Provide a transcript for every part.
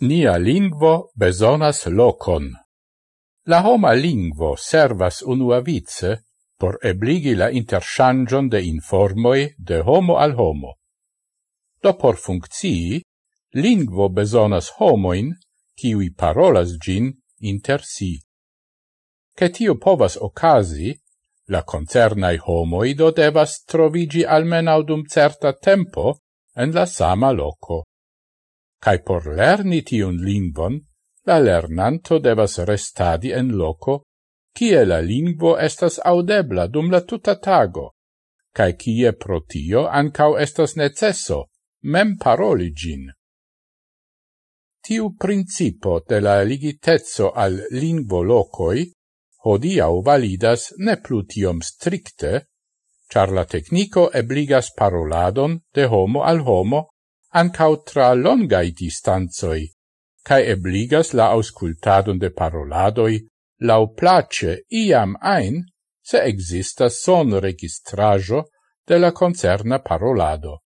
Nia lingvo besonas locon. La homa lingvo servas unuavice por ebligi la interchangion de informoi de homo al homo. Do por funkcii, lingvo besonas homoin kiwi parolas gin inter si. Che tio povas ocasi, la concernai homoi do devas trovigi almenaudum certa tempo en la sama loco cae por lerni tiun lingvon, la lernanto devas restadi en loco, cie la lingvo estas audebla dum la tuta tago, cae cie pro tio ancau estas necesso mem paroli gin. Tiu principo de la ligitezzo al lingvo locoi hodiau validas ne plutiom stricte, char la tecnico ebligas paroladon de homo al homo ancau tra longai distanzoi, cae ebligas la auscultadon de paroladoi lau place iam ein se exista son registrajo de la concerna parolado.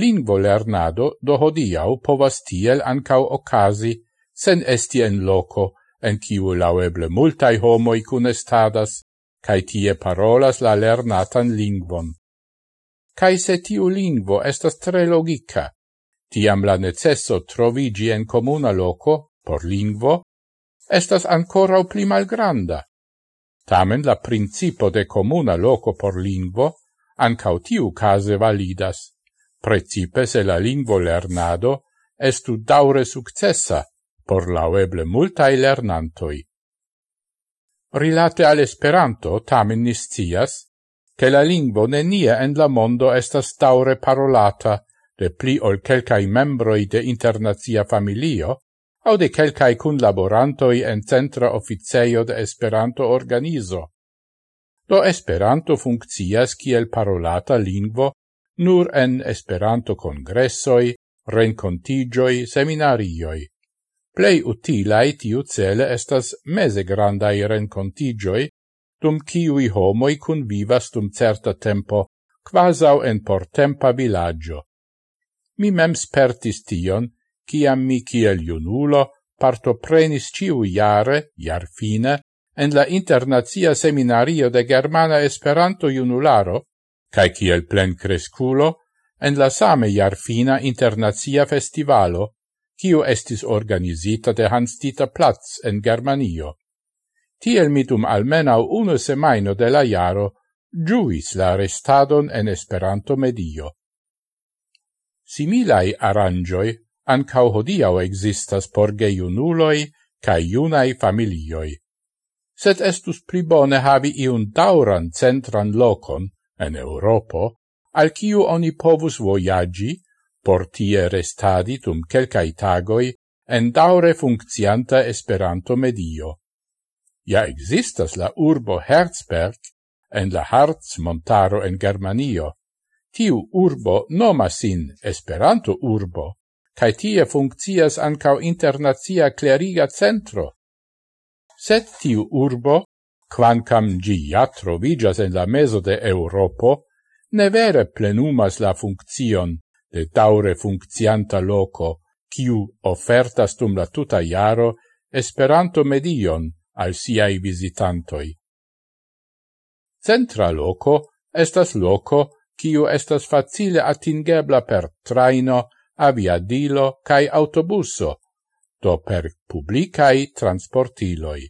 Lingvo lernado do hodiau povas tiel ancau ocasi sen esti en loco en ciu laueble multai homoi cunestadas, cae tie parolas la lernatan lingvon cae se tiu lingvo estas tre logica, tiam la necesso trovigi en comuna loco, por lingvo, estas ancora pli malgranda. Tamen la principo de comuna loco por lingvo ancau tiu case validas, precipe se la lingvo lernado estu daure successa por laueble multae lernantoi. Rilate al Esperanto tamen niscias che la lingvo nenia en la mondo estas taure parolata de pli ol quelcai membroi de internazia familio, au de quelcai cun laborantoi en centra officeio de Esperanto organizo. Do Esperanto funccias kiel parolata lingvo nur en Esperanto congressoi, rencontigioi, seminarioi. Plei utilae tiu cele estas mese grandai rencontigioi, dum ciui homoi cun vivas dum certa tempo, quasau en portempa villaggio. Mi mem spertis tion, ciam mi ciel junulo partoprenis ciu iare, iar fine, en la internazia seminario de Germana Esperanto Junularo, cae ciel plen cresculo, en la same jarfina internazia festivalo, kiu estis organizita de Hans-Dieter Platz en Germanio. Tiel mitum almenau unu semaino de la jaro giuis la restadon en Esperanto medio. Similai arangioi ancau hodiau existas por geiunuloi cae iunai familioi. Sed estus pli bone havi iun dauran centran locon, en Europo, al kiu oni povus voyagi, por tie restadi tum quelcae tagoi en daure funccianta Esperanto medio ja existas la urbo Herzberg en la Harz montaro en Germanio. Tiu urbo nomas sin Esperanto urbo, cae tie funccias ancau internazia cleriga centro. Sed tiu urbo, quancam gi ja trovigas en la meso de Europo, ne vere plenumas la funccion de daure funccianta loco, kiu ofertas dum la tuta jaro Esperanto medion, al siai visitantoi. Centra loco estas loco kiu estas facile atingebla per traino, aviadilo cae autobuso, do per publicai transportiloi.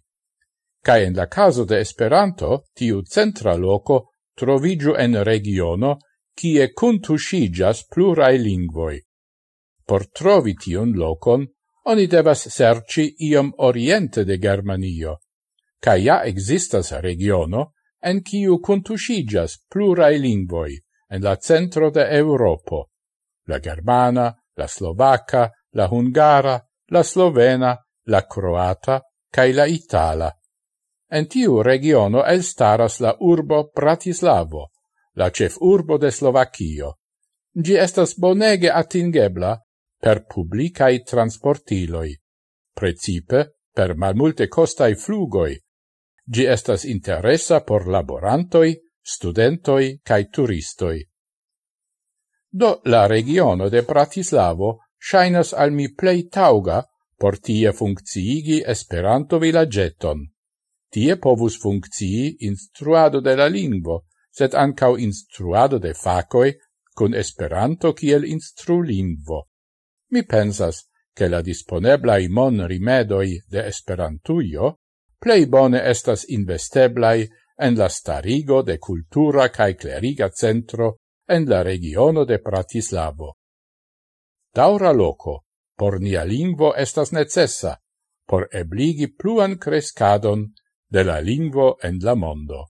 Cae en la caso de Esperanto, tiu centra loco trovigiu en regiono kie contuscigas plurai lingvoi. Por trovi tion locon, oni devas serci iom oriente de Germanio, ca ja existas regiono en kiu contusigas plurai lingvoi en la centro de Europo, la germana, la slovaca, la hungara, la slovena, la croata, cae la itala. En tiu regiono elstaras la urbo Bratislavo, la cef urbo de Slovacchio. Gi estas bonege atingebla per publicae transportiloi, precipe per malmulte costai flugoi. Gi estas interesa por laborantoi, studentoi cae turistoi. Do la regiono de Bratislavo shainas al mi plei tauga por tie funcciigi Esperanto villageton. Tie povus funccii instruado de la lingvo, sed ancau instruado de facoi, cun Esperanto kiel instru lingvo mi pensas che la disponeblai mon rimedoi de esperantuio plei bone estas investeblai en la starigo de cultura cae cleriga centro en la regiono de Pratislavo. Daura loco por nia lingvo estas necessa por ebligi pluan crescadon de la lingvo en la mondo.